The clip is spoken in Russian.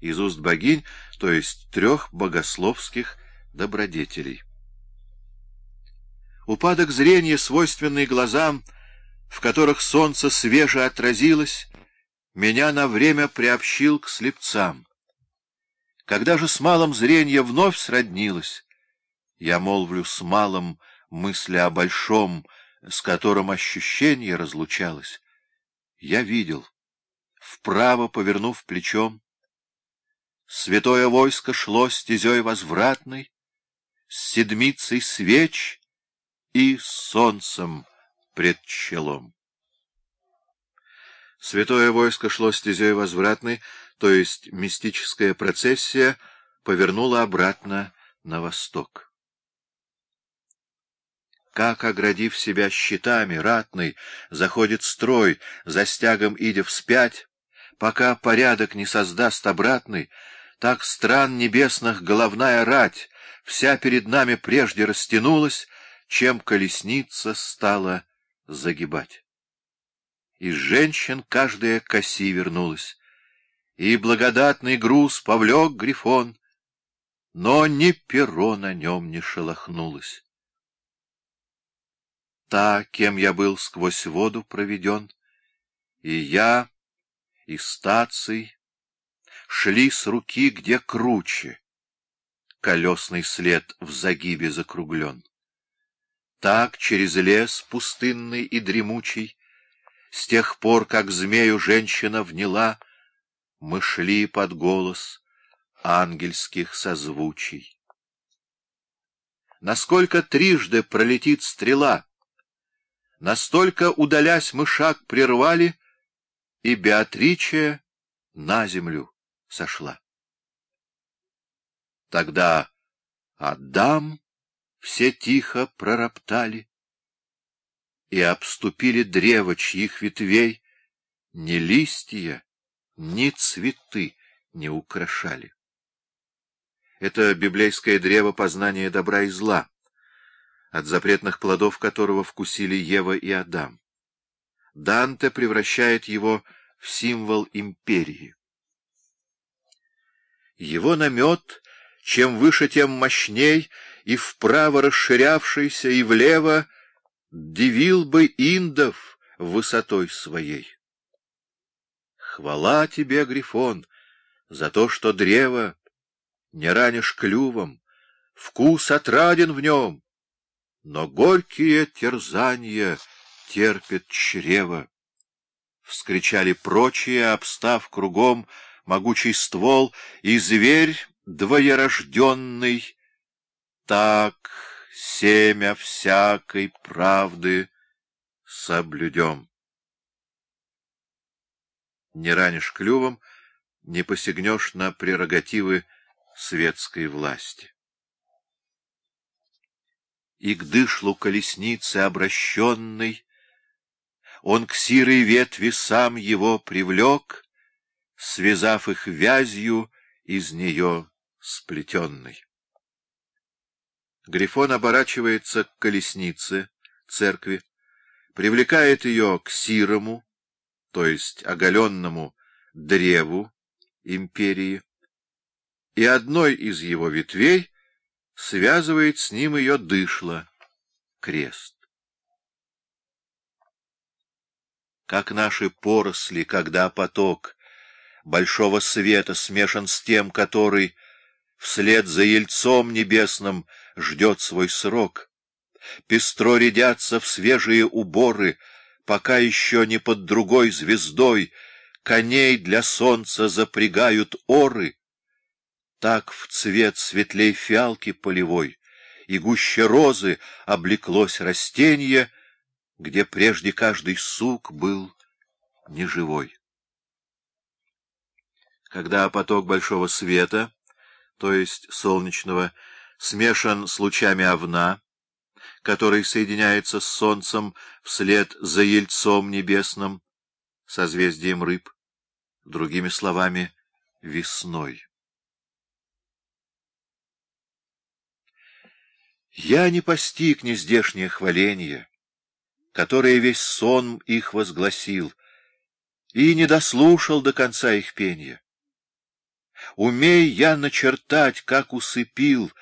из уст богинь, то есть трех богословских добродетелей. Упадок зрения, свойственный глазам, в которых солнце свеже отразилось, меня на время приобщил к слепцам. Когда же с малым зрение вновь сроднилось, я молвлю с малым мысли о большом, с которым ощущение разлучалось. Я видел, вправо повернув плечом, святое войско шло стезей возвратной, с седмицей свеч и солнцем пред челом. Святое войско шло стезей возвратной, то есть мистическая процессия повернула обратно на восток. Как, оградив себя щитами, ратный, заходит строй, за стягом идя вспять, пока порядок не создаст обратный, так стран небесных головная рать вся перед нами прежде растянулась, чем колесница стала загибать. Из женщин каждая к оси вернулась, и благодатный груз повлек Грифон, но ни перо на нем не шелохнулось. Та, кем я был сквозь воду проведен, и я, и стаций, шли с руки, где круче, колесный след в загибе закруглен. Так через лес пустынный и дремучий, С тех пор, как змею женщина вняла, Мы шли под голос ангельских созвучий. Насколько трижды пролетит стрела, Настолько, удалясь, мы шаг прервали, И Беатриче на землю сошла. Тогда Адам все тихо пророптали и обступили древо, чьих ветвей ни листья, ни цветы не украшали. Это библейское древо познания добра и зла, от запретных плодов которого вкусили Ева и Адам. Данте превращает его в символ империи. Его намет, чем выше, тем мощней, и вправо расширявшийся, и влево, дивил бы индов высотой своей. Хвала тебе, Грифон, за то, что древо не ранишь клювом, вкус отраден в нем, но горькие терзания терпит чрево. Вскричали прочие, обстав кругом могучий ствол, и зверь двоерожденный. Так семя всякой правды соблюдем. Не ранишь клювом, не посягнешь на прерогативы светской власти. И к дышлу колесницы обращенной он к сирой ветви сам его привлек, связав их вязью из нее сплетенной. Грифон оборачивается к колеснице церкви, привлекает ее к сирому, то есть оголенному древу империи, и одной из его ветвей связывает с ним ее дышло, крест. Как наши поросли, когда поток большого света смешан с тем, который вслед за ельцом небесным ждет свой срок. Пестро рядятся в свежие уборы, пока еще не под другой звездой коней для солнца запрягают оры. Так в цвет светлей фиалки полевой и гуще розы облеклось растение, где прежде каждый сук был неживой. Когда поток большого света, то есть солнечного, смешан с лучами овна, который соединяется с солнцем вслед за ельцом небесным, созвездием рыб, другими словами, весной. Я не постиг нездешнее хваление, которое весь сон их возгласил, и не дослушал до конца их пения. Умей я начертать, как усыпил